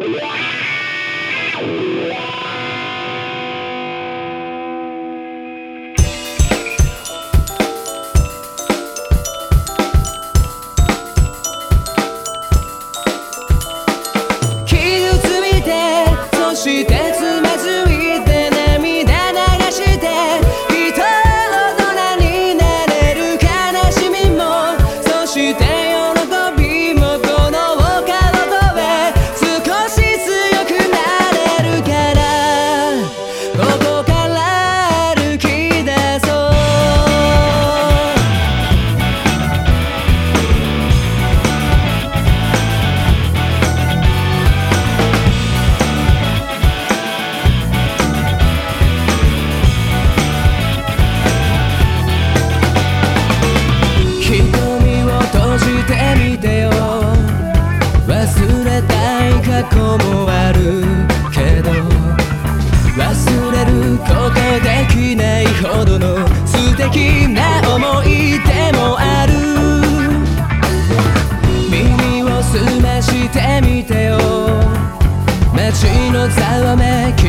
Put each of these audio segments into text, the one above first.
Yeah. 澄ましてみてよ。街のざわめき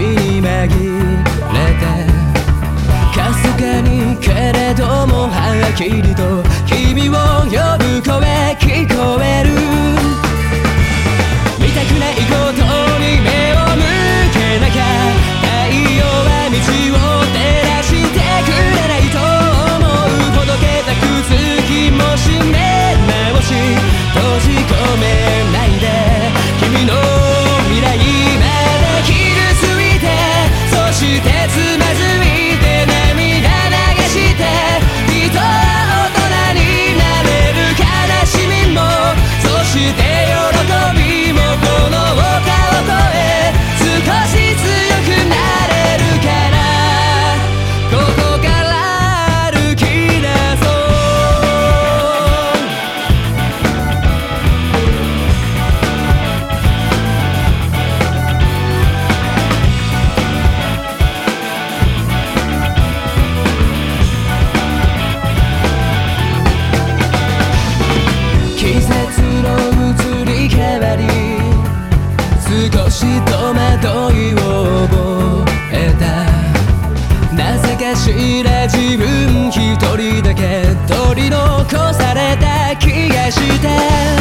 知れ自分一人だけ取り残された気がして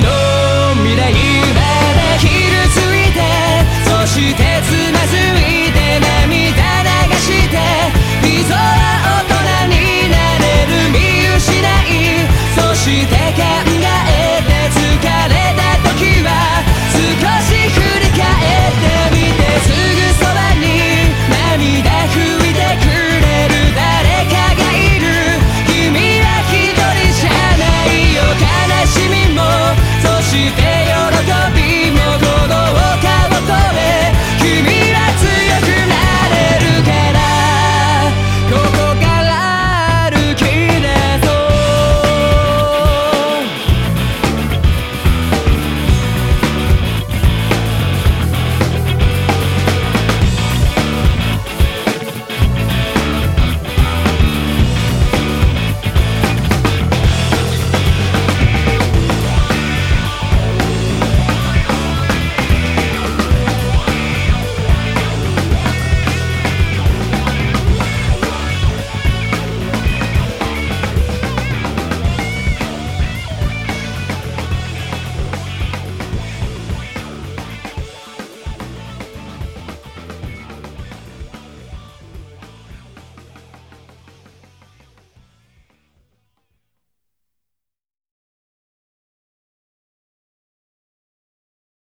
の未来まで傷ついてそして